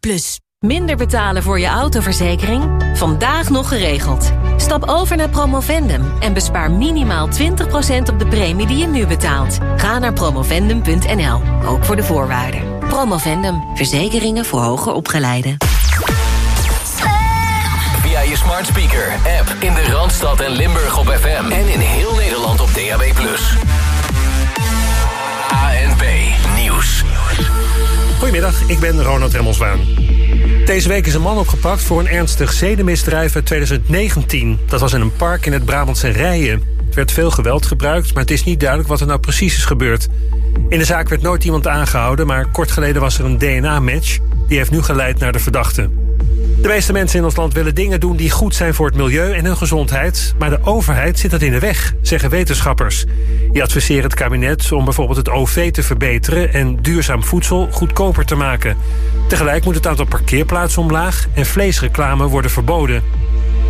Plus, minder betalen voor je autoverzekering? Vandaag nog geregeld. Stap over naar Promovendum en bespaar minimaal 20% op de premie die je nu betaalt. Ga naar promovendum.nl, ook voor de voorwaarden. Promovendum, verzekeringen voor hoger opgeleiden. Via je smart speaker, app in de Randstad en Limburg op FM. En in heel Nederland op DAB+. ANP Nieuws. Goedemiddag, ik ben Ronald Remmelswaan. Deze week is een man opgepakt voor een ernstig zedenmisdrijf uit 2019. Dat was in een park in het Brabantse Rijen. Er werd veel geweld gebruikt, maar het is niet duidelijk wat er nou precies is gebeurd. In de zaak werd nooit iemand aangehouden, maar kort geleden was er een DNA-match. Die heeft nu geleid naar de verdachte. De meeste mensen in ons land willen dingen doen die goed zijn voor het milieu en hun gezondheid. Maar de overheid zit dat in de weg, zeggen wetenschappers. Die adviseren het kabinet om bijvoorbeeld het OV te verbeteren en duurzaam voedsel goedkoper te maken. Tegelijk moet het aantal parkeerplaatsen omlaag en vleesreclame worden verboden.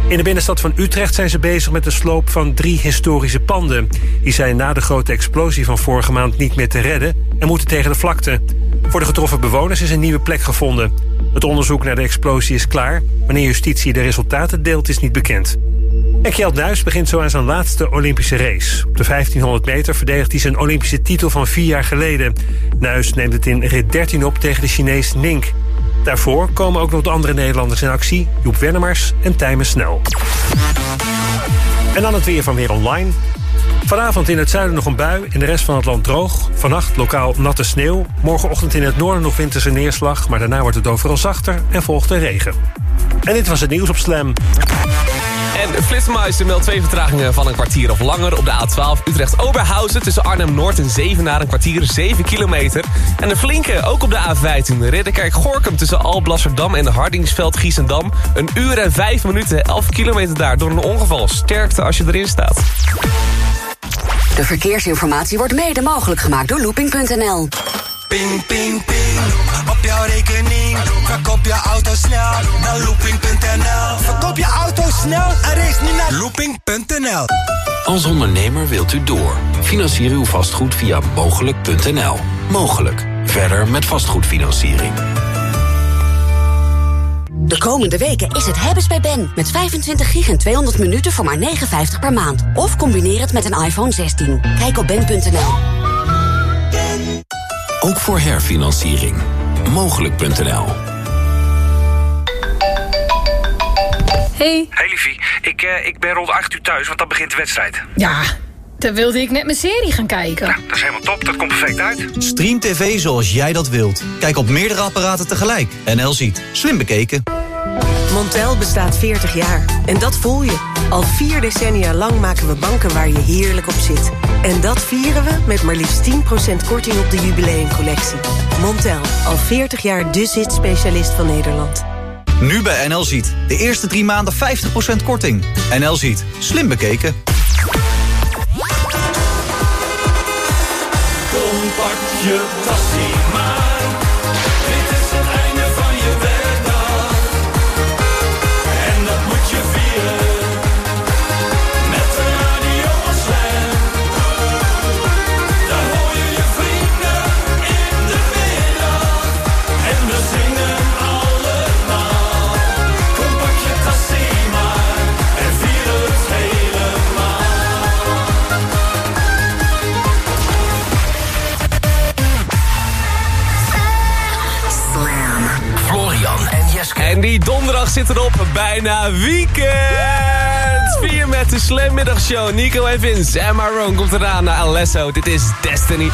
In de binnenstad van Utrecht zijn ze bezig met de sloop van drie historische panden. Die zijn na de grote explosie van vorige maand niet meer te redden en moeten tegen de vlakte. Voor de getroffen bewoners is een nieuwe plek gevonden. Het onderzoek naar de explosie is klaar. Wanneer justitie de resultaten deelt is niet bekend. En Kjeld Nuis begint zo aan zijn laatste Olympische race. Op de 1500 meter verdedigt hij zijn Olympische titel van vier jaar geleden. Nuis neemt het in rit 13 op tegen de Chinees Nink. Daarvoor komen ook nog de andere Nederlanders in actie. Joep Wennemars en Tijmen Snel. En dan het weer van Weer Online. Vanavond in het zuiden nog een bui, in de rest van het land droog. Vannacht lokaal natte sneeuw. Morgenochtend in het noorden nog winterse neerslag... maar daarna wordt het overal zachter en volgt de regen. En dit was het nieuws op Slam. En Flitsmeister meldt twee vertragingen van een kwartier of langer op de A12 Utrecht-Oberhausen... tussen Arnhem-Noord en Zevenaar een kwartier 7 kilometer. En een flinke ook op de A15 Ridderkerk-Gorkum tussen Alblasserdam en Hardingsveld-Giessendam. Een uur en 5 minuten, 11 kilometer daar door een ongeval. Sterkte als je erin staat. De verkeersinformatie wordt mede mogelijk gemaakt door looping.nl. Ping, ping, ping. Op jouw rekening. Verkoop je auto snel naar looping.nl. Verkoop je auto snel en race niet naar looping.nl. Als ondernemer wilt u door. Financier uw vastgoed via mogelijk.nl. Mogelijk. Verder met vastgoedfinanciering. De komende weken is het hebben's bij Ben. Met 25 gig en 200 minuten voor maar 59 per maand. Of combineer het met een iPhone 16. Kijk op ben.nl. Ook voor herfinanciering. Mogelijk.nl. Hey. Hey liefie, ik, uh, ik ben rond 8 uur thuis, want dan begint de wedstrijd. Ja, dan wilde ik net mijn serie gaan kijken. Ja, dat is helemaal top, dat komt perfect uit. Stream TV zoals jij dat wilt. Kijk op meerdere apparaten tegelijk. NL ziet. Slim bekeken. Montel bestaat 40 jaar. En dat voel je. Al vier decennia lang maken we banken waar je heerlijk op zit. En dat vieren we met maar liefst 10% korting op de jubileumcollectie. Montel, al 40 jaar de zit-specialist van Nederland. Nu bij NL Ziet. De eerste drie maanden 50% korting. NL Ziet. Slim bekeken. Pak je tassie maar. Zit erop, bijna weekend! Vier met de Slam Middagshow. Nico en Vince en Maroon komt eraan naar Alesso. Dit is Destiny.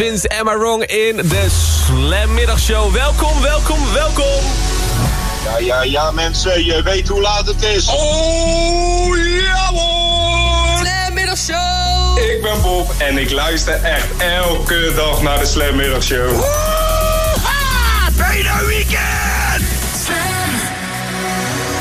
En Vince, I wrong in de Slam Middagshow. Welkom, welkom, welkom. Ja, ja, ja, mensen, je weet hoe laat het is. Oh, ja hoor! Slam Middagshow! Ik ben Bob en ik luister echt elke dag naar de Slam Middagshow. Woeha! Bijna weekend!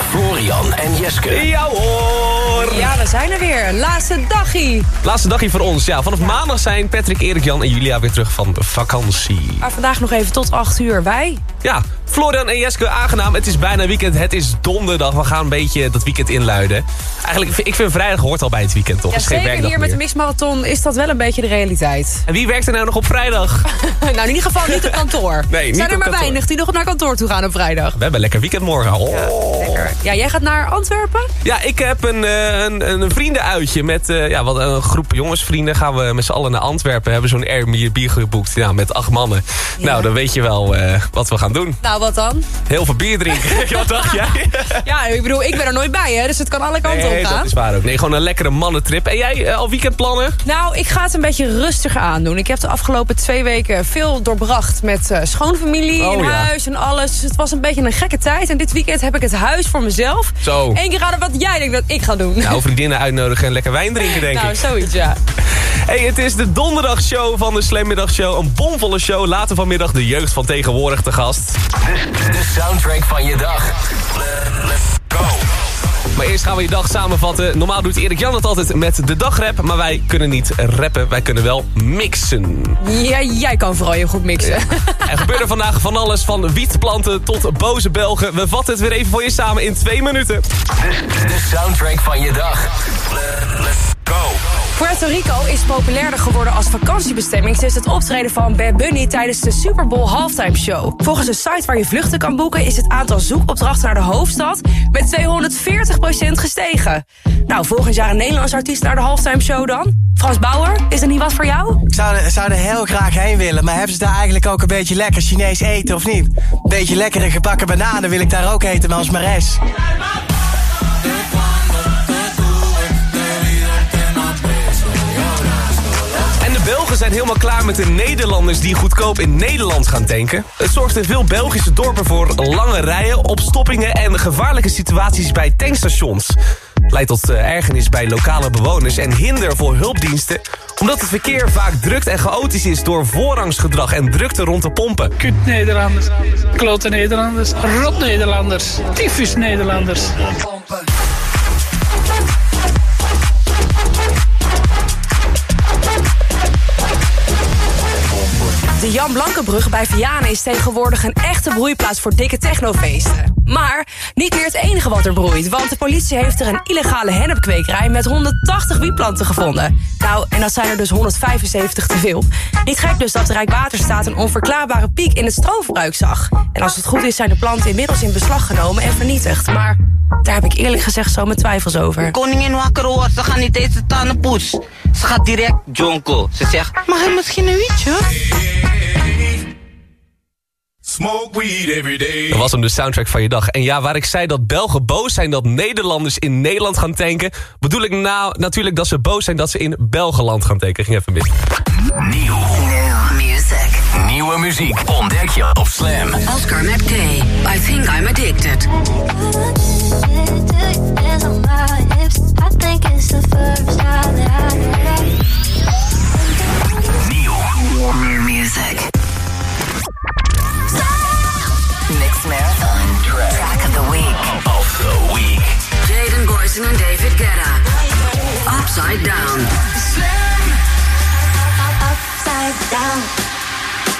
Florian en Jeske. Ja hoor! Ja, we zijn er weer. Laatste dagje. Laatste dagje voor ons. Ja, vanaf maandag zijn Patrick, Erik, Jan en Julia weer terug van vakantie. Maar vandaag nog even tot 8 uur. Wij? Ja, Florian en Jeske, aangenaam. Het is bijna weekend. Het is donderdag. We gaan een beetje dat weekend inluiden. Eigenlijk, ik vind vrijdag hoort al bij het weekend, toch? Ja, zeker hier met de mixmarathon is dat wel een beetje de realiteit. En wie werkt er nou nog op vrijdag? nou, in ieder geval niet op kantoor. Nee, niet zijn er maar kantoor. weinig die nog naar kantoor toe gaan op vrijdag. We hebben lekker weekend morgen. Oh. Lekker. Ja, jij gaat naar Antwerpen? Ja, ik heb een, eh, een, een vriendenuitje met eh, ja, wat, een groep jongensvrienden. Gaan we met z'n allen naar Antwerpen. Hebben zo'n Airbnb geboekt ja, met acht mannen. Nou, dan weet je wel eh, wat we gaan doen. Nou, wat dan? Heel veel bier drinken. wat dacht jij? Ja, ik bedoel, ik ben er nooit bij, hè, dus het kan alle kanten Nee, op gaan. dat is waar ook. Nee, gewoon een lekkere mannentrip. En jij, eh, al weekendplannen? Nou, ik ga het een beetje rustiger aandoen. Ik heb de afgelopen twee weken veel doorbracht met eh, schoonfamilie Oh, in ja. huis en alles. Dus het was een beetje een gekke tijd. En dit weekend heb ik het huis voor mezelf. Zo. Eén keer raden wat jij denkt dat ik ga doen. Nou, vriendinnen uitnodigen en lekker wijn drinken, denk nou, ik. zoiets, ja. Hey, het is de donderdagshow van de Slammiddagshow. Een bomvolle show. Later vanmiddag de jeugd van tegenwoordig te gast. De soundtrack van je dag. Let's go. Maar eerst gaan we je dag samenvatten. Normaal doet Erik Jan het altijd met de dagrap. Maar wij kunnen niet rappen, wij kunnen wel mixen. Ja, jij kan vooral heel goed mixen. Er gebeurde vandaag van alles, van wietplanten tot boze Belgen. We vatten het weer even voor je samen in twee minuten. De soundtrack van je dag. Go. Puerto Rico is populairder geworden als vakantiebestemming... sinds het optreden van Bad Bunny tijdens de Super Bowl halftime show. Volgens een site waar je vluchten kan boeken... is het aantal zoekopdrachten naar de hoofdstad met 240% gestegen. Nou, volgend jaar een Nederlands artiest naar de halftime show dan? Frans Bauer, is dat niet wat voor jou? Ik zou er, zou er heel graag heen willen, maar hebben ze daar eigenlijk ook een beetje lekker Chinees eten of niet? Beetje lekkere gebakken bananen wil ik daar ook eten, maar als Mares. Zijn helemaal klaar met de Nederlanders die goedkoop in Nederland gaan tanken. Het zorgt in veel Belgische dorpen voor lange rijen, opstoppingen en gevaarlijke situaties bij tankstations. Leidt tot eh, ergernis bij lokale bewoners en hinder voor hulpdiensten... omdat het verkeer vaak drukt en chaotisch is door voorrangsgedrag en drukte rond de pompen. Kut Nederlanders, klote Nederlanders, rot Nederlanders, tyfus Nederlanders. De Jan Blankenbrug bij Vianen is tegenwoordig een echte broeiplaats voor dikke technofeesten. Maar niet meer het enige wat er broeit, want de politie heeft er een illegale hennepkwekerij met 180 wietplanten gevonden. Nou, en dat zijn er dus 175 te veel. Niet gek dus dat de Rijkswaterstaat een onverklaarbare piek in het stroomverbruik zag. En als het goed is zijn de planten inmiddels in beslag genomen en vernietigd. Maar daar heb ik eerlijk gezegd zo mijn twijfels over. Koningin wakker ze gaat niet eens de poes. Ze gaat direct jonko. Ze zegt, mag hij misschien een wietje? Smoke weed every day. Dat was hem de soundtrack van je dag. En ja, waar ik zei dat Belgen boos zijn dat Nederlanders in Nederland gaan tanken... bedoel ik nou natuurlijk dat ze boos zijn dat ze in Belgeland gaan tanken. Ging even mis. Nieuw. Music. Nieuwe muziek ontdek je op Slam. Oscar met K. I think I'm addicted. I think it's the first time music. Mix Marathon. Track of the week. Of the week. Jaden Boyson en David Guetta. Upside Down. upside down.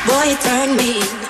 Boy, you turn me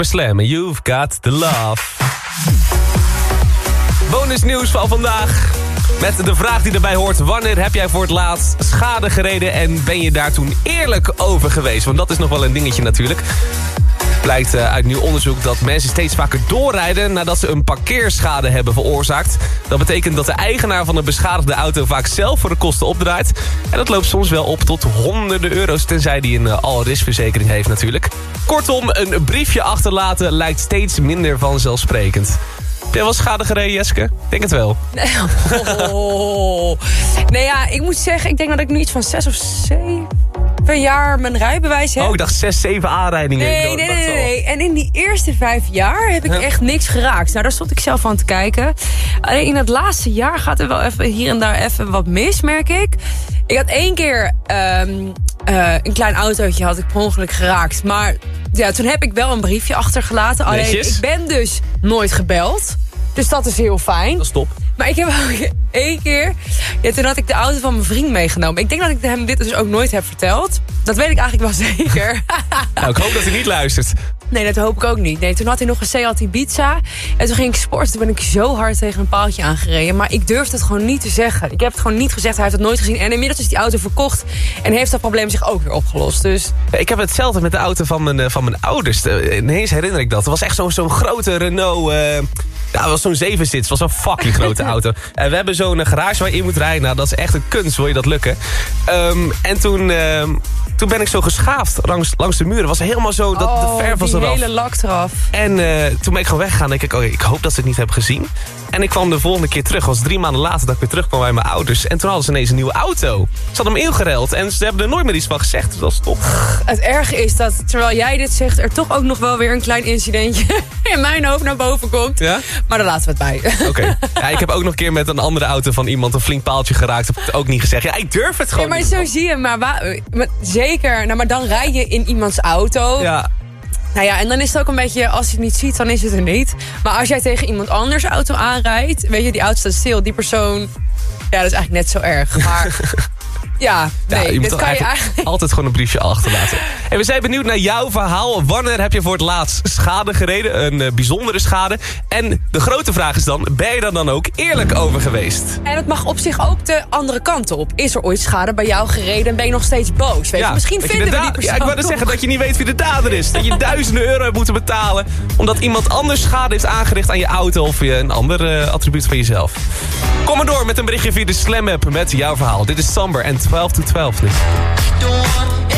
bij Slam You've Got The Love. Bonus nieuws van vandaag. Met de vraag die erbij hoort. Wanneer heb jij voor het laatst schade gereden en ben je daar toen eerlijk over geweest? Want dat is nog wel een dingetje natuurlijk. Blijkt eh, uit nieuw onderzoek dat mensen steeds vaker doorrijden... nadat ze een parkeerschade hebben veroorzaakt. Dat betekent dat de eigenaar van een beschadigde auto vaak zelf voor de kosten opdraait. En dat loopt soms wel op tot honderden euro's... tenzij die een uh, all-risk-verzekering heeft natuurlijk. Kortom, een briefje achterlaten lijkt steeds minder vanzelfsprekend. Heb jij wel schade gereden, Jeske? Ik denk het wel. Oh. Nee, ja, ik moet zeggen, ik denk dat ik nu iets van zes of zeven jaar mijn rijbewijs heb. Oh, ik dacht zes, zeven aanrijdingen. Nee, nee, nee, nee. En in die eerste vijf jaar heb ik echt niks geraakt. Nou, daar stond ik zelf aan te kijken. Alleen in het laatste jaar gaat er wel even hier en daar even wat mis, merk ik. Ik had één keer ehm, eh, een klein autootje had ik per ongeluk geraakt. Maar ja, toen heb ik wel een briefje achtergelaten. Alleen Netjes. ik ben dus nooit gebeld. Dus dat is heel fijn. Dat is top. Maar ik heb ook één keer... Ja, toen had ik de auto van mijn vriend meegenomen. Ik denk dat ik hem dit dus ook nooit heb verteld. Dat weet ik eigenlijk wel zeker. Nou, ik hoop dat hij niet luistert. Nee, dat hoop ik ook niet. Nee, toen had hij nog een Seat Ibiza. En toen ging ik sporten. Toen ben ik zo hard tegen een paaltje aangereden. Maar ik durfde het gewoon niet te zeggen. Ik heb het gewoon niet gezegd. Hij heeft het nooit gezien. En inmiddels is die auto verkocht. En heeft dat probleem zich ook weer opgelost. Dus Ik heb hetzelfde met de auto van mijn, eh, van mijn ouders. Ineens herinner ik dat. Het was echt zo'n zo'n grote Renault... eh, ja, het was zo'n zevenzits. Het was een fucking grote auto. En we hebben zo'n garage waar je in moet rijden. Nou, dat is echt een kunst, wil je dat lukken. Ehm, en toen, ehm, toen ben ik zo geschaafd langs, langs de muren. Het was helemaal zo, dat, oh, de verf was eraf. hele lak eraf. En eh, toen ben ik gewoon weggegaan. denk ik, oh, ik hoop dat ze het niet hebben gezien. En ik kwam de volgende keer terug. Het was drie maanden later dat ik weer terugkwam bij mijn ouders. En toen hadden ze ineens een nieuwe auto. Ze hadden hem ingereld. En ze hebben er nooit meer iets van gezegd. Dus dat is top. Het erge is dat, terwijl jij dit zegt... er toch ook nog wel weer een klein incidentje in mijn hoofd naar boven komt. Ja? Maar daar laten we het bij. Oké. Ja, ik heb ook nog een keer met een andere auto van iemand een flink paaltje geraakt. Heb ik het ook niet gezegd. Ja, ik durf het Ja, gewoon maar niet. zo zie je. Maar, wa- maar zeker, nou, maar dan rij je in iemands auto. Ja. Nou ja, en dan is het ook een beetje, als je het niet ziet, dan is het er niet. Maar als jij tegen iemand anders auto aanrijdt, weet je, die auto staat stil, die persoon, ja, dat is eigenlijk net zo erg. Maar ja, Ja, nee, je moet dit kan je eigenlijk altijd gewoon een briefje achterlaten. En we zijn benieuwd naar jouw verhaal. Wanneer heb je voor het laatst schade gereden? Een eh, bijzondere schade. En de grote vraag is dan, ben je er dan ook eerlijk over geweest? En het mag op zich ook de andere kant op. Is er ooit schade bij jou gereden en ben je nog steeds boos? Weet je? Misschien je vinden de we die da- persoon Ja, ik wou net nog. zeggen dat je niet weet wie de dader is. Dat je duizenden euro hebt moeten betalen... omdat iemand anders schade heeft aangericht aan je auto... of je een ander eh, attribuut van jezelf. Kom maar door met een berichtje via de Slam app met jouw verhaal. Dit is Samber en 12 to 12 nu.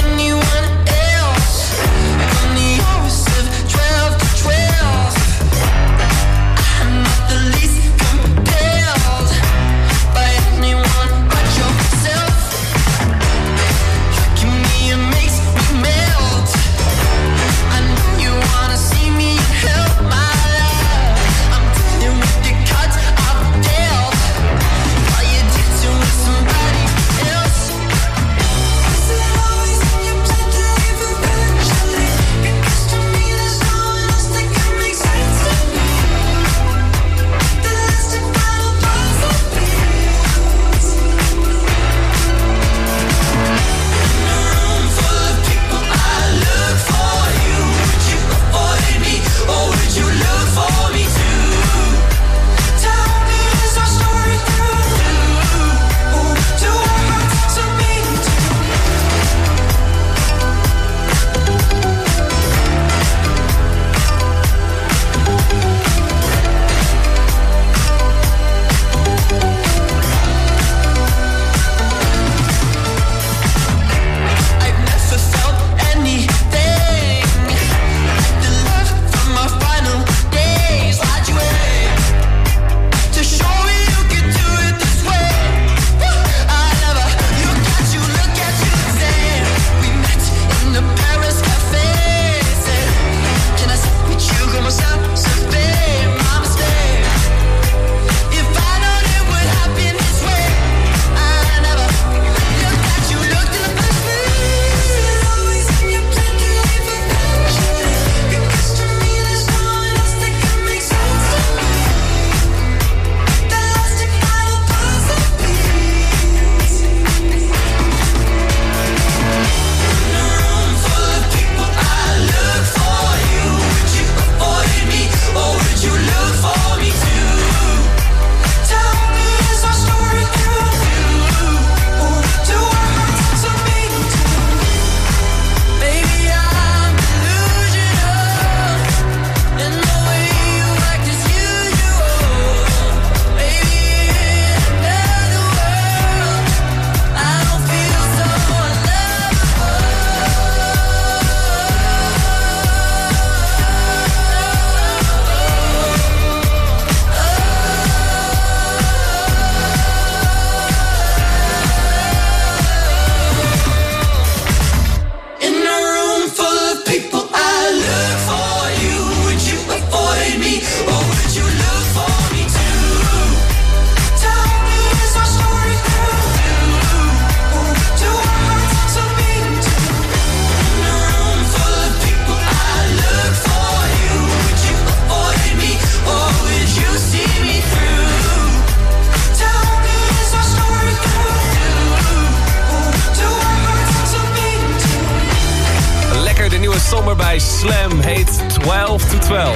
Nieuwe Sommer bij Slam heet 12 to 12.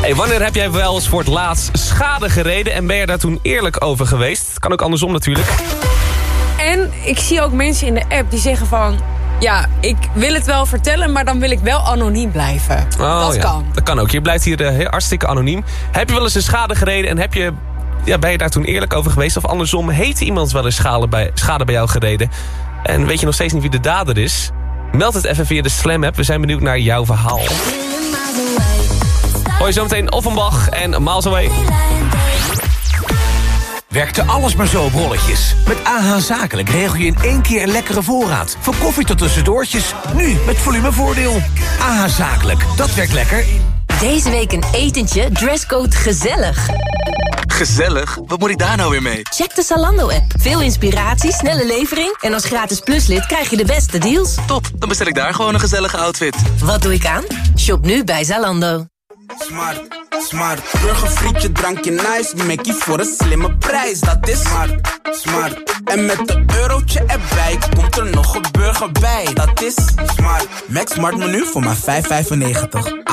Hey, wanneer heb jij wel eens voor het laatst schade gereden... en ben je daar toen eerlijk over geweest? Kan ook andersom natuurlijk. En ik zie ook mensen in de app die zeggen van... Ja, ik wil het wel vertellen, maar dan wil ik wel anoniem blijven. Oh, dat ja. kan. Dat kan ook. Je blijft hier eh, hartstikke anoniem. Heb je wel eens een schade gereden en heb je, ja, ben je daar toen eerlijk over geweest? Of andersom, heeft iemand wel eens schade bij, schade bij jou gereden? En weet je nog steeds niet wie de dader is? Meld het even via de Slam app. We zijn benieuwd naar jouw verhaal. Je zometeen Offenbach en Miles Away. Werkte alles maar zo op rolletjes. Met AH Zakelijk regel je in één keer een lekkere voorraad. Van koffie tot tussendoortjes. Nu met volumevoordeel. AH Zakelijk, dat werkt lekker. Deze week een etentje, dresscode gezellig. Gezellig? Wat moet ik daar nou weer mee? Check de Zalando-app. Veel inspiratie, snelle levering... en als gratis pluslid krijg je de beste deals. Top, dan bestel ik daar gewoon een gezellige outfit. Wat doe ik aan? Shop nu bij Zalando. Smart, smart. Burgerfrietje, drankje nice. Mackie voor een slimme prijs. Dat is smart, smart. En met een eurotje erbij komt er nog een burger bij. Dat is smart. Max Smart menu voor maar 5,95.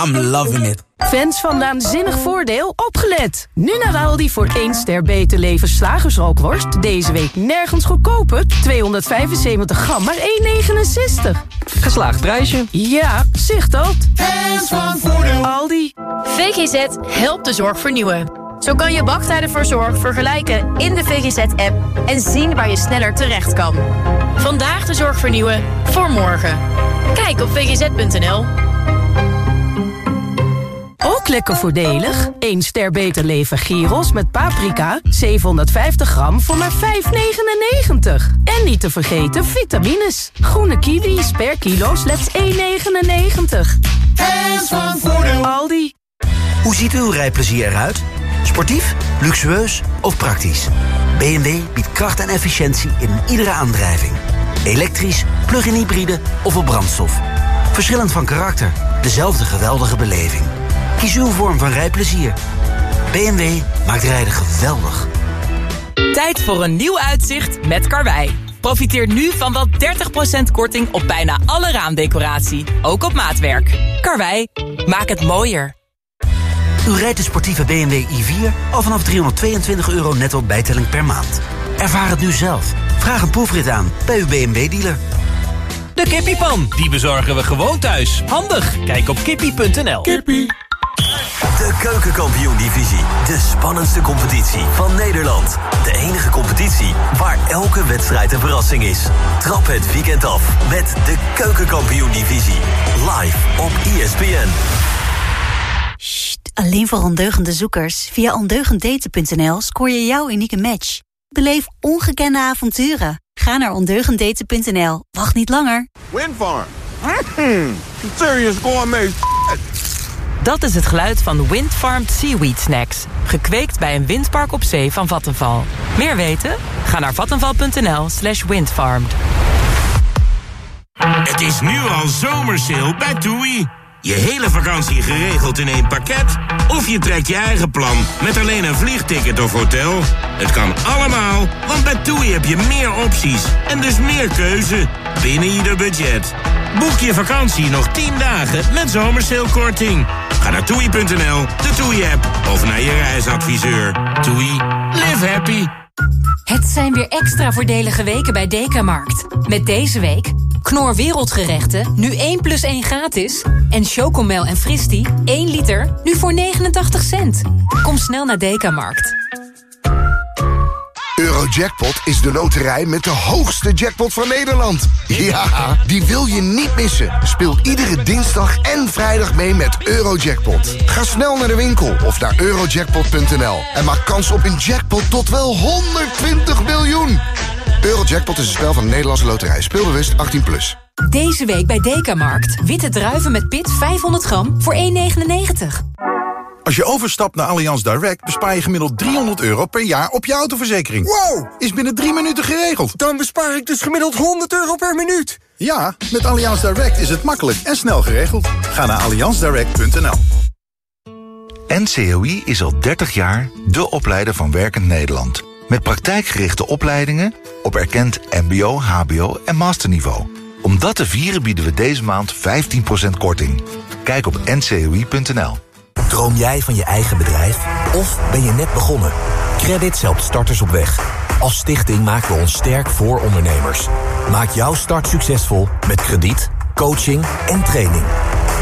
I'm loving it. Fans van Naanzinnig Voordeel, opgelet! Nu naar Aldi voor 1 ster beter leven slagersrookworst. Deze week nergens goedkoper. 275 gram, maar 1,69. Geslaagd prijsje. Ja, zicht dat. Fans van Voordeel. Aldi. VGZ helpt de zorg vernieuwen. Zo kan je wachttijden voor zorg vergelijken in de VGZ-app... en zien waar je sneller terecht kan. Vandaag de zorg vernieuwen voor morgen. Kijk op vgz.nl. Ook lekker voordelig. 1 ster beter leven gyros met paprika. 750 gram voor maar 5,99. En niet te vergeten vitamines. Groene kiwis per kilo slechts 1,99. Hands van Voordeel. Aldi. Hoe ziet uw rijplezier eruit? Sportief, luxueus of praktisch? BMW biedt kracht en efficiëntie in iedere aandrijving. Elektrisch, plug-in hybride of op brandstof. Verschillend van karakter, dezelfde geweldige beleving. Kies uw vorm van rijplezier. BMW maakt rijden geweldig. Tijd voor een nieuw uitzicht met Karwei. Profiteer nu van wel 30% korting op bijna alle raamdecoratie. Ook op maatwerk. Karwei, maak het mooier. U rijdt de sportieve BMW i4 al vanaf 322 euro netto bijtelling per maand. Ervaar het nu zelf. Vraag een proefrit aan bij uw BMW-dealer. De kippiepan, die bezorgen we gewoon thuis. Handig, kijk op kippie.nl. Kippie. De Keukenkampioen-divisie. De spannendste competitie van Nederland. De enige competitie waar elke wedstrijd een verrassing is. Trap het weekend af met de Keukenkampioen-divisie. Live op ESPN. Alleen voor ondeugende zoekers. Via ondeugenddaten.nl scoor je jouw unieke match. Beleef ongekende avonturen. Ga naar ondeugenddaten.nl. Wacht niet langer. Windfarm. Mm, serious gourmet Dat is het geluid van Windfarmed Seaweed Snacks. Gekweekt bij een windpark op zee van Vattenval. Meer weten? Ga naar vattenval.nl slash windfarmed. Het is nu al zomersale bij TUI. Je hele vakantie geregeld in één pakket? Of je trekt je eigen plan met alleen een vliegticket of hotel? Het kan allemaal, want bij TUI heb je meer opties en dus meer keuze binnen ieder budget. Boek je vakantie nog 10 dagen met zomersalekorting. Ga naar toei.nl, de TUI-app of naar je reisadviseur. TUI, live happy. Het zijn weer extra voordelige weken bij Dekamarkt. Met deze week Knor Wereldgerechten, nu 1 plus 1 gratis. En Chocomel en Fristi, 1 liter, nu voor 89 cent. Kom snel naar Dekamarkt. Eurojackpot is de loterij met de hoogste jackpot van Nederland. Ja, die wil je niet missen. Speel iedere dinsdag en vrijdag mee met Eurojackpot. Ga snel naar de winkel of naar eurojackpot.nl en maak kans op een jackpot tot wel 120 miljoen. Eurojackpot is een spel van de Nederlandse loterij. Speelbewust 18+. Plus. Deze week bij Dekamarkt. Witte druiven met pit 500 gram voor 1,99. Als je overstapt naar Allianz Direct bespaar je gemiddeld 300 euro per jaar op je autoverzekering. Wow! Is binnen drie minuten geregeld. Dan bespaar ik dus gemiddeld 100 euro per minuut. Ja, met Allianz Direct is het makkelijk en snel geregeld. Ga naar allianzdirect.nl NCOI is al 30 jaar de opleider van Werkend Nederland. Met praktijkgerichte opleidingen op erkend mbo, hbo en masterniveau. Om dat te vieren bieden we deze maand 15% korting. Kijk op ncoi.nl. Droom jij van je eigen bedrijf? Of ben je net begonnen? Credits helpt starters op weg. Als stichting maken we ons sterk voor ondernemers. Maak jouw start succesvol met krediet, coaching en training.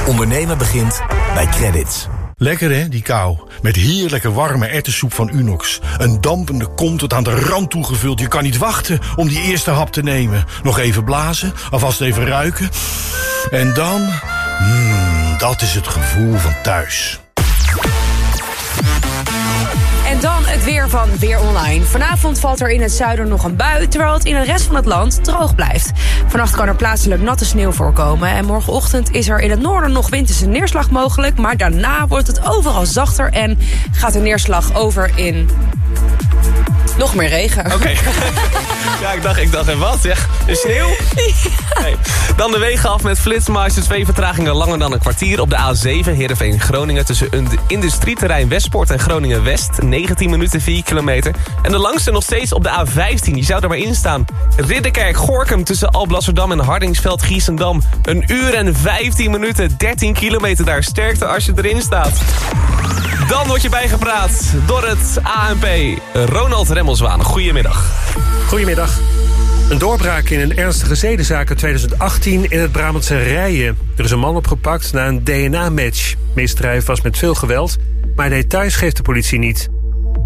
Ondernemen begint bij Credits. Lekker hè, die kou. Met heerlijke warme ertessoep van Unox. Een dampende kom tot aan de rand toegevuld. Je kan niet wachten om die eerste hap te nemen. Nog even blazen, alvast even ruiken. En dan... Mmm, dat is het gevoel van thuis. Dan het weer van Weer Online. Vanavond valt er in het zuiden nog een bui, terwijl het in de rest van het land droog blijft. Vannacht kan er plaatselijk natte sneeuw voorkomen. En morgenochtend is er in het noorden nog winterse neerslag mogelijk. Maar daarna wordt het overal zachter en gaat de neerslag over in nog meer regen. Oké. ja, ik dacht, ik dacht, en wat? Ja, de sneeuw? Dan de wegen af met flitsmeister. Twee vertragingen langer dan een kwartier. Op de A7 Heerenveen Groningen tussen industrieterrein Westpoort en Groningen West. 19 minuten, 4 kilometer. En de langste nog steeds op de A15. Je zou er maar in staan. Ridderkerk Gorkum tussen Alblasserdam en Hardingsveld Giesendam. Een uur en 15 minuten, 13 kilometer daar. Sterkte als je erin staat. Dan word je bijgepraat door het ANP. Ronald Remmelswaan, goedemiddag. Goedemiddag. Een doorbraak in een ernstige zedenzaak uit 2018 in het Brabantse Rijen. Er is een man opgepakt na een DNA-match. Misdrijf was met veel geweld, maar details geeft de politie niet.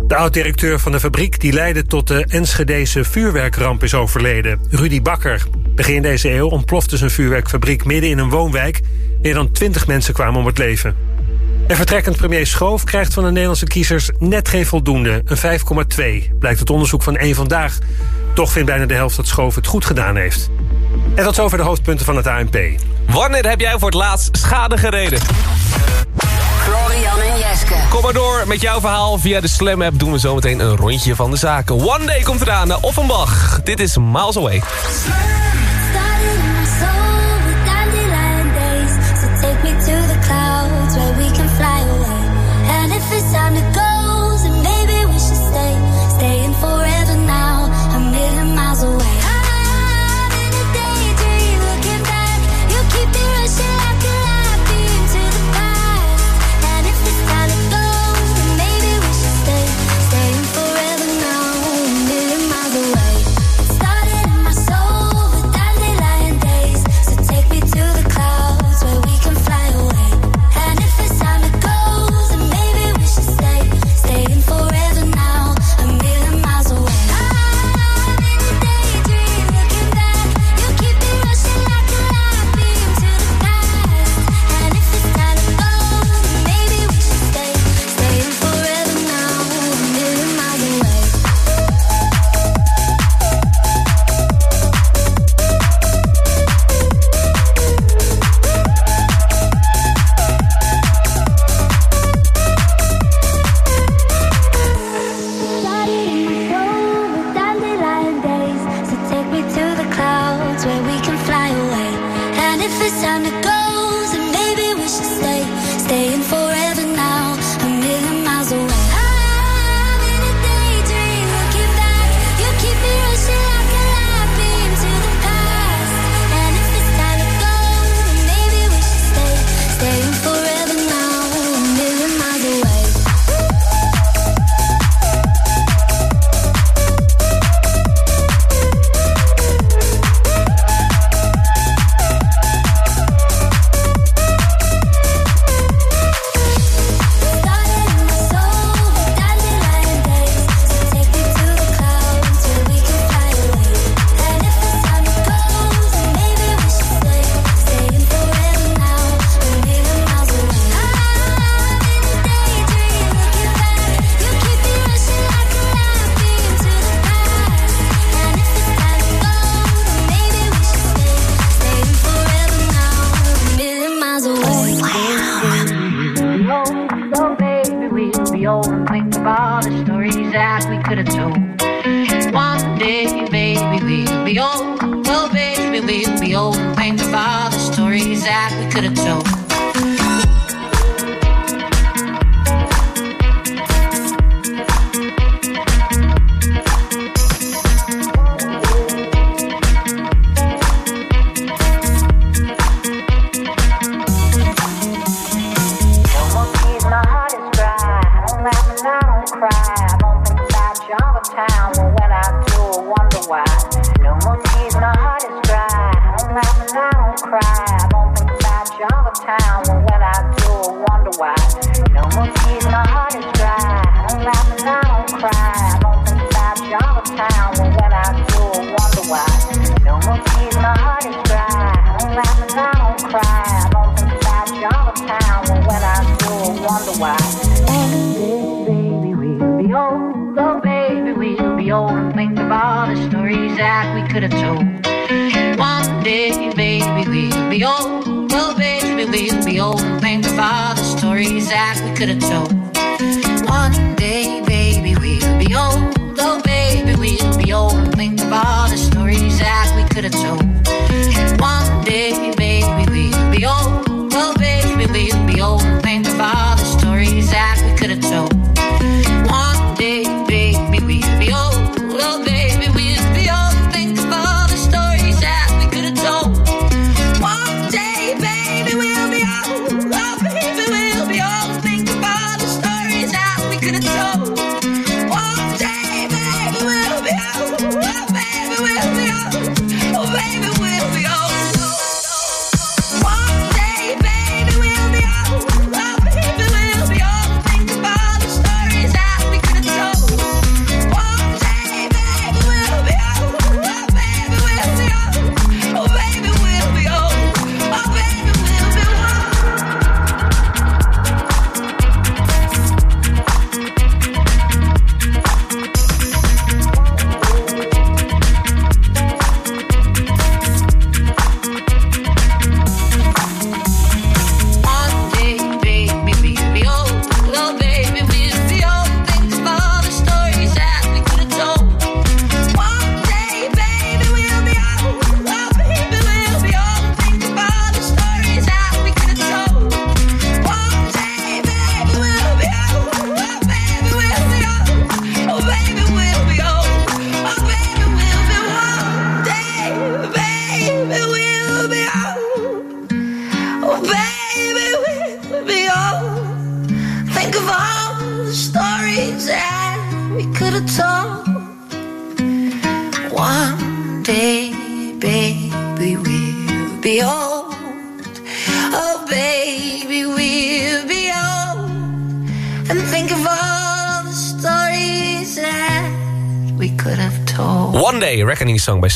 De oud-directeur van de fabriek die leidde tot de Enschedese vuurwerkramp is overleden. Rudy Bakker. Begin deze eeuw ontplofte zijn vuurwerkfabriek midden in een woonwijk. Meer dan 20 mensen kwamen om het leven. En vertrekkend premier Schoof krijgt van de Nederlandse kiezers net geen voldoende, een 5,2, blijkt het onderzoek van één Vandaag. Toch vindt bijna de helft dat Schoof het goed gedaan heeft. En tot zover de hoofdpunten van het ANP. Wanneer heb jij voor het laatst schade gereden? Florian en Jeske. Kom maar door met jouw verhaal. Via de Slam app doen we zometeen een rondje van de zaken. One Day komt eraan naar Offenbach. Dit is Miles Away.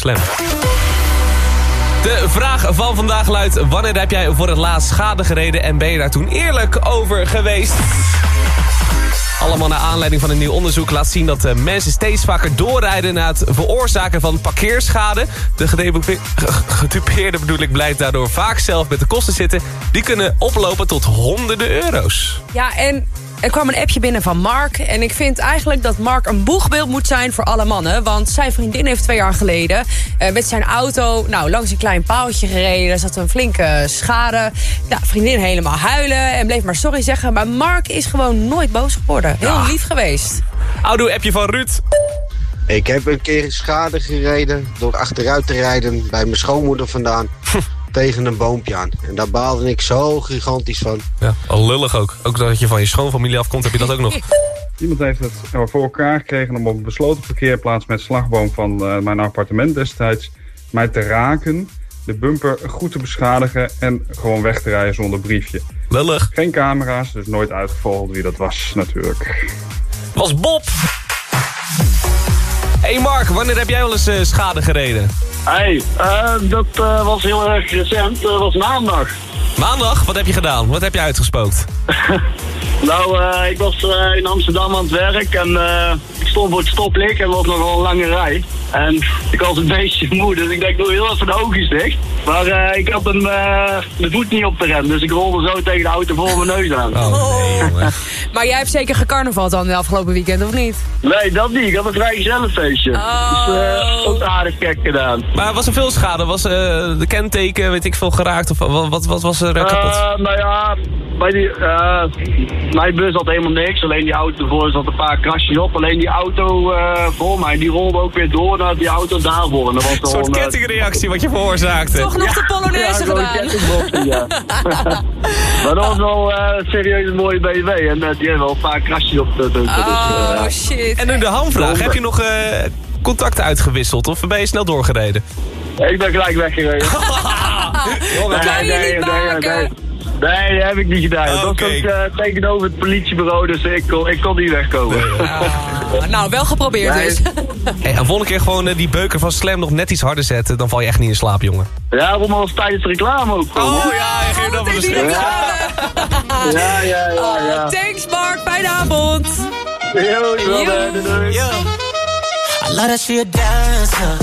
Bij Slam. De vraag van vandaag luidt... wanneer heb jij voor het laatst schade gereden... en ben je daar toen eerlijk over geweest? Allemaal naar aanleiding van een nieuw onderzoek laat zien... dat eh, mensen steeds vaker doorrijden na het veroorzaken van parkeerschade. De gedupeerde bedoel ik blijft daardoor vaak zelf met de kosten zitten. Die kunnen oplopen tot honderden euro's. Ja, en er kwam een appje binnen van Mark. En ik vind eigenlijk dat Mark een boegbeeld moet zijn voor alle mannen. Want zijn vriendin heeft twee jaar geleden eh, met zijn auto nou, langs een klein paaltje gereden. Er zat een flinke schade. Nou, vriendin helemaal huilen en bleef maar sorry zeggen. Maar Mark is gewoon nooit boos geworden. Heel Ja. lief geweest. Oudoe appje van Ruud. Ik heb een keer schade gereden door achteruit te rijden bij mijn schoonmoeder vandaan tegen een boompje aan. En daar baalde ik zo gigantisch van. Ja, al lullig ook. Ook dat je van je schoonfamilie afkomt, heb je dat ook nog. Iemand heeft het eh, voor elkaar gekregen om op een besloten parkeerplaats met slagboom van eh, mijn appartement destijds mij te raken, de bumper goed te beschadigen en gewoon weg te rijden zonder briefje. Lullig. Geen camera's, dus nooit uitgevolgd wie dat was natuurlijk. Was Bob. Hey Mark, wanneer heb jij wel eens eh, schade gereden? Hey, eh, dat eh, was heel erg recent. Dat was maandag. Maandag, wat heb je gedaan? Wat heb je uitgespookt? Nou, eh, ik was eh, in Amsterdam aan het werk en eh, ik stond voor het stoplicht en was nog wel een lange rij. En ik was een beetje moe, dus ik denk, doe heel even de oogjes dicht. Maar eh, ik had eh, de voet niet op de rem, dus ik rolde zo tegen de auto voor mijn neus aan. Oh, Maar jij hebt zeker gecarnaval dan de afgelopen weekend, of niet? Nee, dat niet. Ik had een vrijgezellenfeestje. Dus eh, ook aardig gek gedaan. Maar was er veel schade? Was eh, de kenteken, weet ik veel, geraakt? Of wat, wat, wat was er eh, kapot? Eh, nou ja, bij die, eh, mijn bus had helemaal niks. Alleen die auto voor zat een paar krasjes op. Alleen die auto eh, voor mij, die rolde ook weer door naar die auto daarvoor. En dat was Een soort gewoon, kettingreactie wat je veroorzaakte. Toch nog de Polonaise ja, gedaan. ja. maar dat was wel eh, serieus een mooie BMW. En die heeft wel een paar krasjes op de. Oh shit. En nu de hamvraag. Heb je nog eh, contacten uitgewisseld of ben je snel doorgereden? Ik ben gelijk weggereden. Jongen. Kan je niet maken. Nee, dat heb ik niet gedaan. Dat was ook eh, tegenover het politiebureau, dus ik kon, ik kon niet wegkomen. Ah, nou, wel geprobeerd Nee. dus. Hey, en volgende keer gewoon eh, die beuker van Slam nog net iets harder zetten. Dan val je echt niet in slaap, jongen. Ja, Rommel was tijdens de reclame ook. Oh ja, je geeft dat wel eens Ja, ja, ja, ja. ja. Thanks Mark, fijne avond. Yo, yo, doei, doei. I love that she a dancer.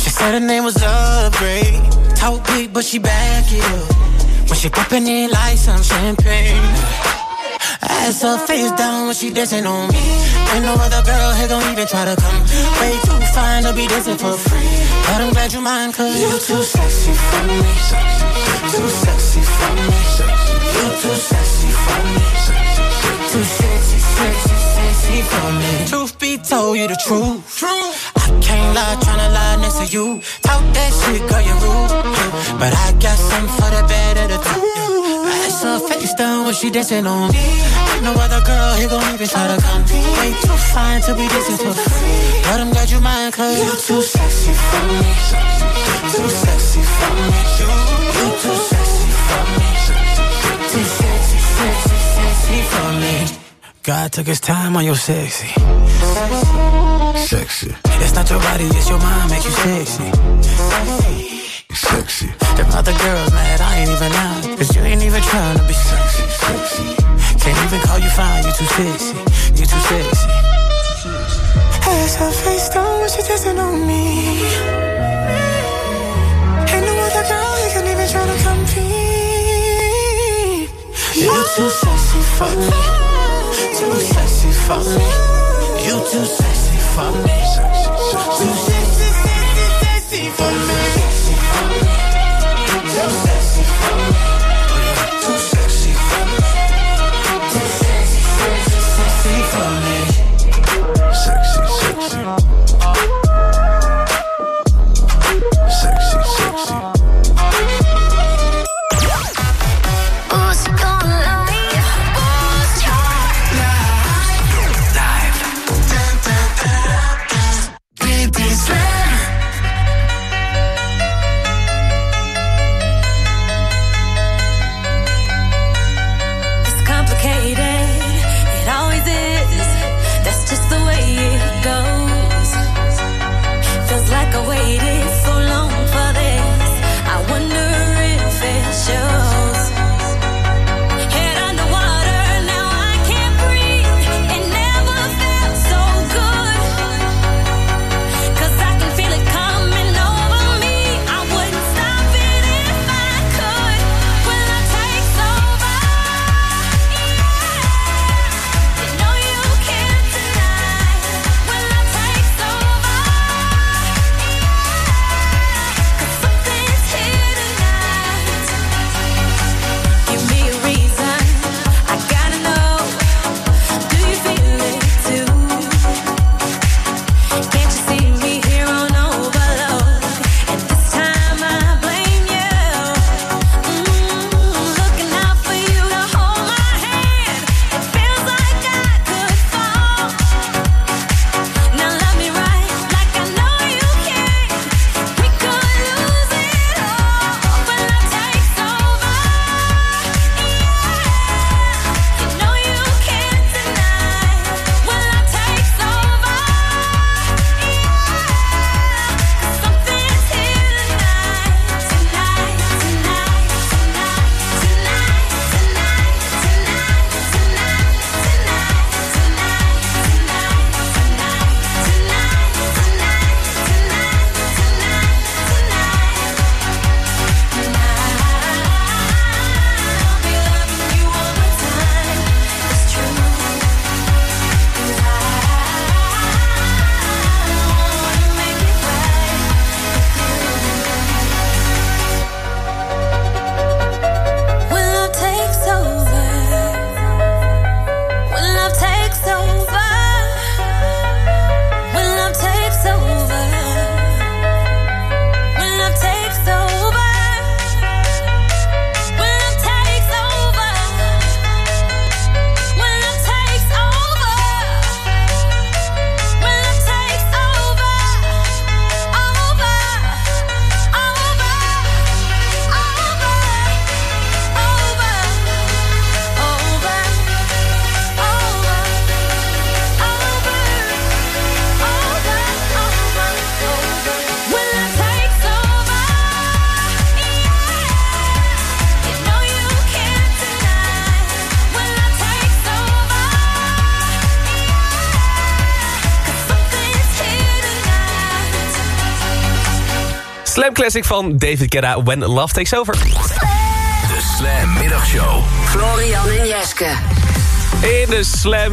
She said her name was Upgrade. Talk big, but she back it up. When she popping it like some champagne. Ass her face down when she dancing on me. Ain't no other girl here gon' even try to come. Way too fine to be dancing for free. But I'm glad you mind, cause you too sexy for me. Too sexy for me. You too sexy for me. Too sexy, sexy, sexy for me. Truth be told, you the truth. I can't lie, tryna lie next to you. Talk that shit, girl, you rude. But I got something for the better to do. Ass her face down when she dancing on me. No other girl here gon' even try to come. Way too fine to be dancing for free. But I'm glad you mind, cause you too sexy for me. Too sexy for me. You too sexy for me. Too sexy, sexy, sexy for me. God took his time on your sexy. Sexy. It's not your body, it's your mind make you sexy. Sexy. Them other girls mad, I ain't even out. Cause you ain't even trying to be sexy. Sexy. Can't even call you fine, you too sexy. You too sexy. Ass her face down when she dancing on me. Ain't no other girl you can even try to compete. You're too sexy for me. Too sexy for me. You too sexy for me. Too sexy, sexy, sexy for me. Too sexy for me. Too sexy Slam Classic van David Guetta, When Love Takes Over. De Slam Middagshow. Florian en Jeske. In de Slam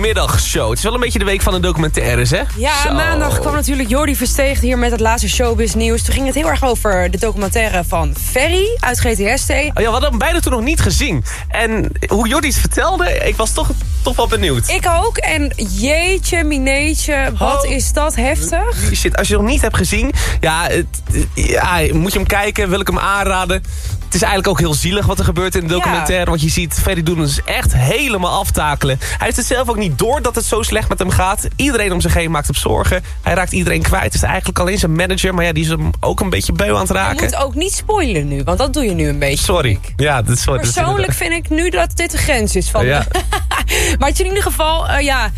Middagshow. Het is wel een beetje de week van de documentaires, hè? Ja, Zo. maandag kwam natuurlijk Jordi Versteeg hier met het laatste showbiz nieuws. Toen ging het heel erg over de documentaire van Ferry uit GTST. Oh ja, we hadden hem beide toen nog niet gezien. En hoe Jordi het vertelde, ik was toch, toch wel benieuwd. Ik ook. En jeetje, mineetje, wat Oh. is dat heftig. Shit, als je het nog niet hebt gezien, ja, het, ja, moet je hem kijken, wil ik hem aanraden. Het is eigenlijk ook heel zielig wat er gebeurt in de documentaire. Want je ziet Ferry Doen is echt helemaal aftakelen. Hij heeft het zelf ook niet door dat het zo slecht met hem gaat. Iedereen om zich heen maakt hem zorgen. Hij raakt iedereen kwijt. Het is eigenlijk alleen zijn manager. Maar ja, die is hem ook een beetje beu aan het Je raken. moet ook niet spoilen nu, want dat doe je nu een beetje. Sorry. Ja, dat is sorry. Persoonlijk vind ik nu dat dit de grens is van... Ja. maar het is in ieder geval, eh, ja...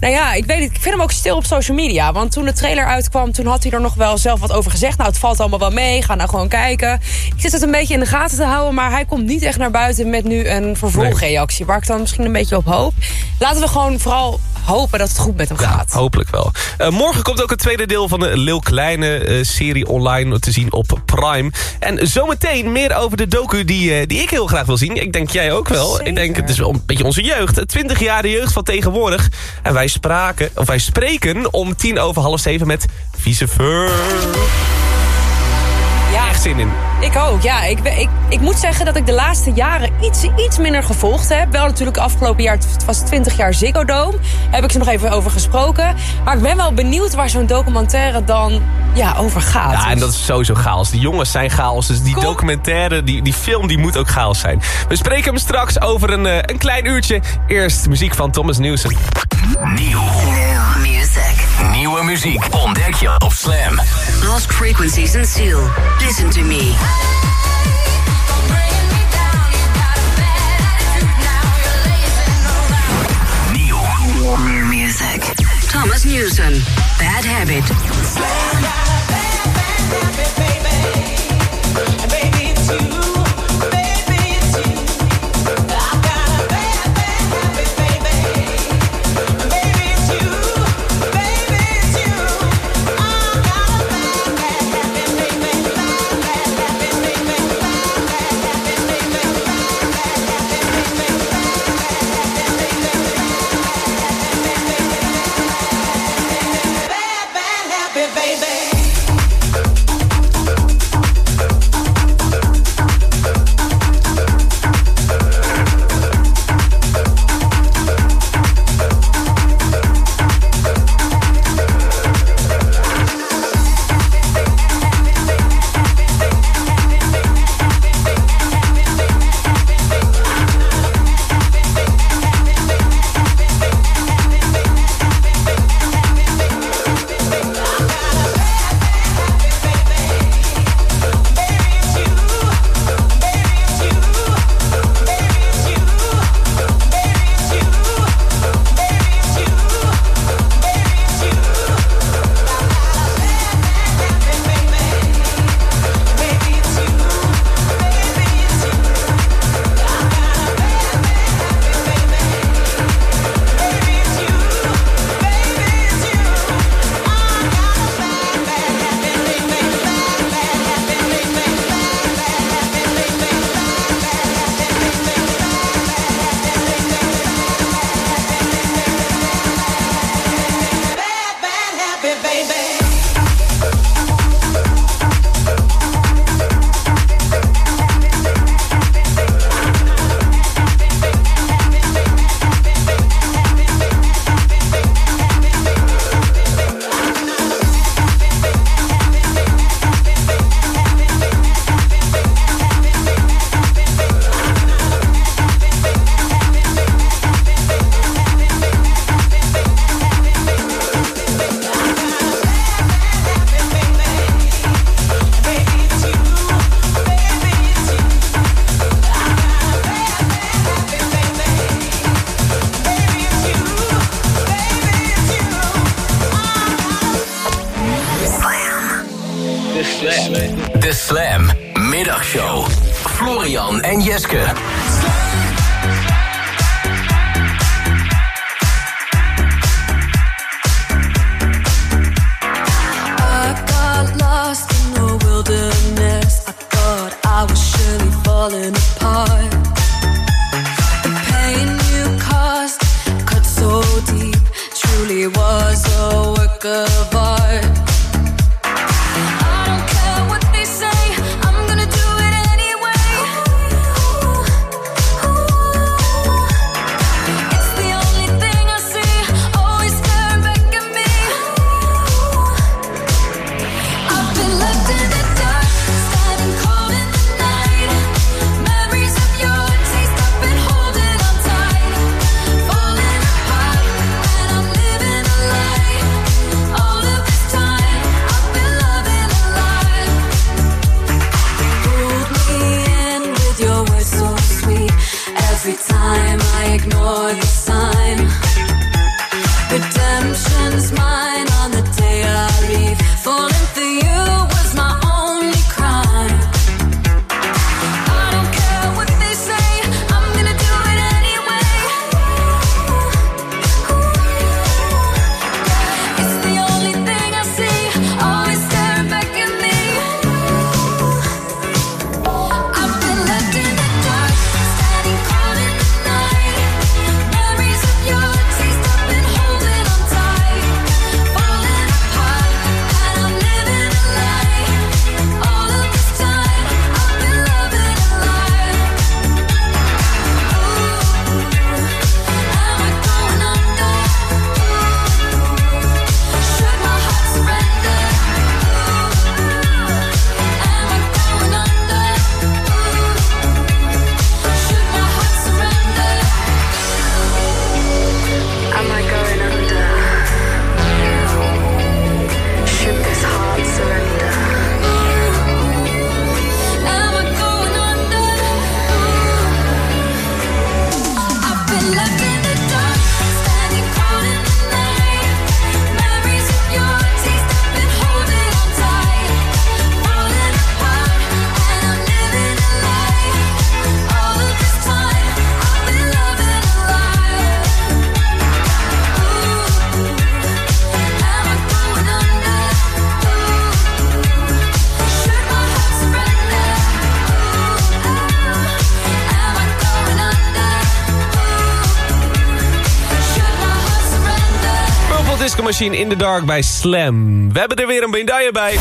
Nou ja, ik weet het. Ik vind hem ook stil op social media. Want toen de trailer uitkwam, toen had hij er nog wel zelf wat over gezegd. Nou, het valt allemaal wel mee. Ga nou gewoon kijken. Ik zit het een beetje in de gaten te houden. Maar hij komt niet echt naar buiten met nu een vervolgreactie. Waar ik dan misschien een beetje op hoop. Laten we gewoon vooral hopen dat het goed met hem gaat. Hopelijk wel. Eh, morgen komt ook het tweede deel van de Lil Kleine eh, serie online te zien op Prime. En zometeen meer over de docu die, eh, die ik heel graag wil zien. Ik denk jij ook wel. Ik denk het is wel een beetje onze jeugd. 20 jaar de jeugd van tegenwoordig. En wij spraken, of wij spreken om tien over half zeven met Vice Ver. Ja. Echt zin in. Ik ook, ja. Ik, ik, ik moet zeggen dat ik de laatste jaren iets, iets minder gevolgd heb. Wel natuurlijk afgelopen jaar, het was 20 jaar Ziggo Dome. Heb ik ze nog even over gesproken. Maar ik ben wel benieuwd waar zo'n documentaire dan ja, over gaat. Ja, en dat is sowieso chaos. Die jongens zijn chaos. Dus die documentaire, die, die film, die moet ook chaos zijn. We spreken hem straks over een, eh, een klein uurtje. Eerst muziek van Thomas Newson. Nieuw. Music. Nieuwe muziek ontdek je op Slam. Lost frequencies and seal. Listen to me. Nieuw. New music. Thomas Newson. Bad habit. De Machine in the Dark bij Slam. We hebben er weer een medaille bij.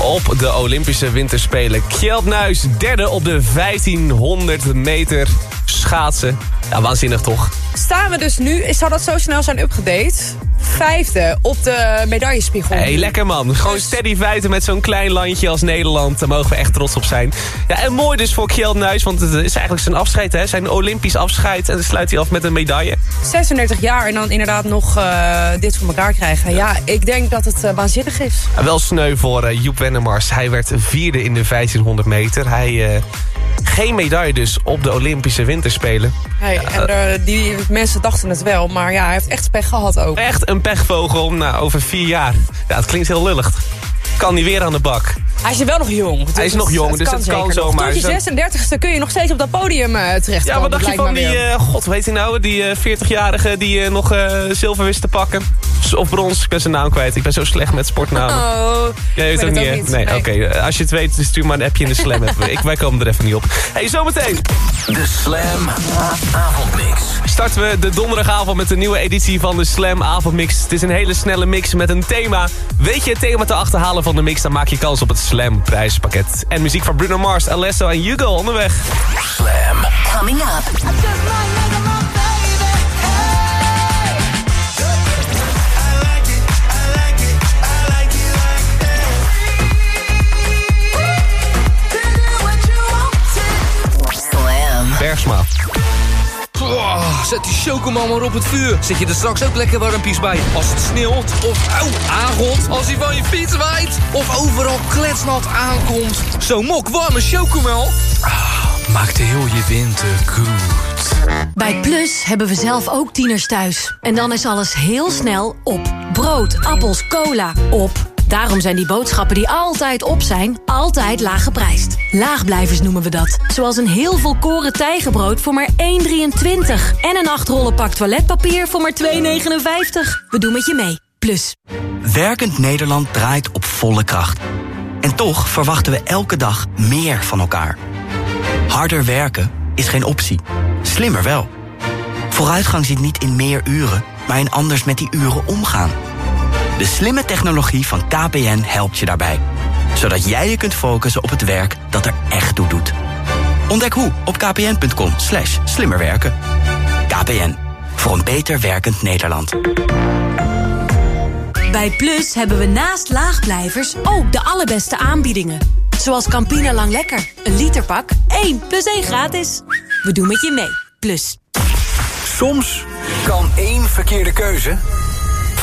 Op de Olympische Winterspelen. Kjeld Nuis, derde op de 1500 meter schaatsen. Ja, waanzinnig toch? Staan we dus nu, zou dat zo snel zijn upgedate? Vijfde op de medaillespiegel. Hey, lekker man. Gewoon steady feiten met zo'n klein landje als Nederland. Daar mogen we echt trots op zijn. Ja, en mooi dus voor Kjeld Nuis, want het is eigenlijk zijn afscheid, hè? Zijn Olympisch afscheid. En dan sluit hij af met een medaille. 36 jaar en dan inderdaad nog eh, dit voor elkaar krijgen. Ja, ik denk dat het eh, waanzinnig is. Ja, Wel sneu voor eh, Joep Wennemars. Hij werd vierde in de 1500 meter. Hij, geen medaille dus op de Olympische Winterspelen. Hey, en eh, die mensen dachten het wel, maar ja, hij heeft echt pech gehad ook. Echt een pechvogel nou, over vier jaar. Ja, het klinkt heel lullig. Kan niet weer aan de bak. Hij is wel nog jong. Hij is dus nog jong, dus het kan zeker nog. zomaar. Tot je 36e kun je nog steeds op dat podium eh terecht Ja, wat dacht je van die, eh, god, weet je nou, die eh, 40-jarige die nog eh, zilver wist te pakken? Of brons, ik ben zijn naam kwijt. Ik ben zo slecht met sportnamen. Oh, Jij weet het weet niet, het ook niet. Nee, Nee. oké. Als je het weet, stuur maar een appje in de Slam ik, wij komen er even niet op. hey, zometeen. De Slam Avondmix. Starten we de donderdagavond met een nieuwe editie van de Slam Avondmix. Het is een hele snelle mix met een thema. Weet je het thema te achterhalen van de mix, dan maak je kans op het Slam prijspakket. En muziek van Bruno Mars, Alesso en Hugo onderweg. Slam. Coming up. Zet die chocomel maar op het vuur. Zet je er straks ook lekker warmpies bij. Als het sneeuwt of au, aangot. Als hij van je fiets waait. Of overal kletsnat aankomt. Zo'n mok warme chocomel. Ah, maakt heel je winter goed. Bij Plus hebben we zelf ook tieners thuis. En dan is alles heel snel op. Brood, appels, cola, op. Daarom zijn die boodschappen die altijd op zijn, altijd laag geprijsd. Laagblijvers noemen we dat. Zoals een heel volkoren tijgenbrood voor maar 1,23. En een 8 rollen pak toiletpapier voor maar 2,59. We doen met je mee. Plus. Werkend Nederland draait op volle kracht. En toch verwachten we elke dag meer van elkaar. Harder werken is geen optie. Slimmer wel. Vooruitgang zit niet in meer uren, maar in anders met die uren omgaan. De slimme technologie van KPN helpt je daarbij. Zodat jij je kunt focussen op het werk dat er echt toe doet. Ontdek hoe op kpn.com slash slimmerwerken. KPN, voor een beter werkend Nederland. Bij Plus hebben we naast laagblijvers ook de allerbeste aanbiedingen. Zoals Campina Lang Lekker. Een literpak, 1 plus 1 gratis. We doen met je mee. Plus. Soms kan één verkeerde keuze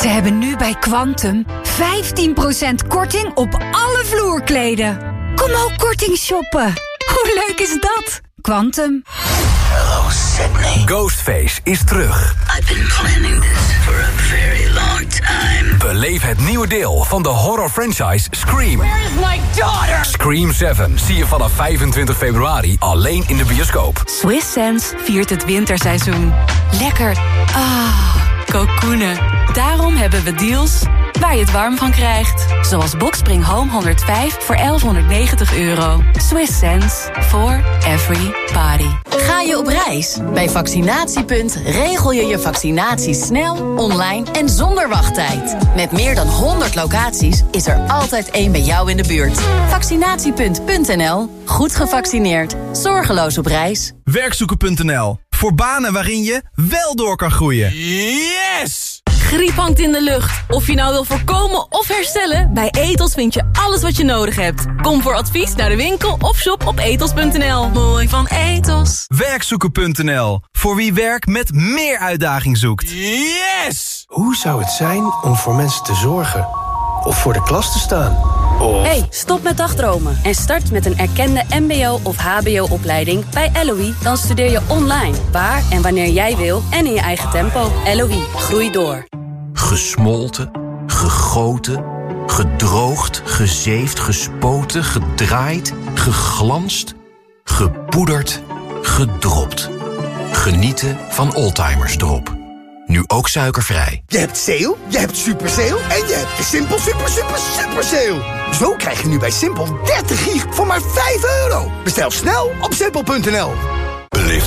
Ze hebben nu bij Quantum 15% korting op alle vloerkleden. Kom ook korting shoppen. Hoe leuk is dat? Quantum. Hello Sydney. Ghostface is terug. I've been planning this for a very long time. Beleef het nieuwe deel van de horror franchise Scream. Where is my daughter? Scream 7 zie je vanaf 25 februari alleen in de bioscoop. Swiss Sense viert het winterseizoen. Lekker. Ah, kokoenen. Daarom hebben we deals waar je het warm van krijgt. Zoals Boxspring Home 105 voor 1190 euro. Swiss Sense for every party. Ga je op reis? Bij Vaccinatiepunt regel je je vaccinatie snel, online en zonder wachttijd. Met meer dan 100 locaties is er altijd één bij jou in de buurt. Vaccinatiepunt.nl. Goed gevaccineerd. Zorgeloos op reis. Werkzoeken.nl. Voor banen waarin je wel door kan groeien. Yes! Griep hangt in de lucht. Of je nou wil voorkomen of herstellen, bij Etos vind je alles wat je nodig hebt. Kom voor advies naar de winkel of shop op etos.nl. Mooi van Etos. Werkzoeken.nl. Voor wie werk met meer uitdaging zoekt. Yes! Hoe zou het zijn om voor mensen te zorgen? Of voor de klas te staan? Of... Hey, stop met dagdromen en start met een erkende mbo- of hbo-opleiding bij LOE. Dan studeer je online, waar en wanneer jij wil en in je eigen tempo. LOE, groei door. Gesmolten, gegoten, gedroogd, gezeefd, gespoten, gedraaid, geglanst, gepoederd, gedropt. Genieten van Oldtimers Drop. Nu ook suikervrij. Je hebt sale, je hebt super sale en je hebt de Simpel super super super sale. Zo krijg je nu bij Simpel 30 gig voor maar 5 euro. Bestel snel op simpel.nl. Beleef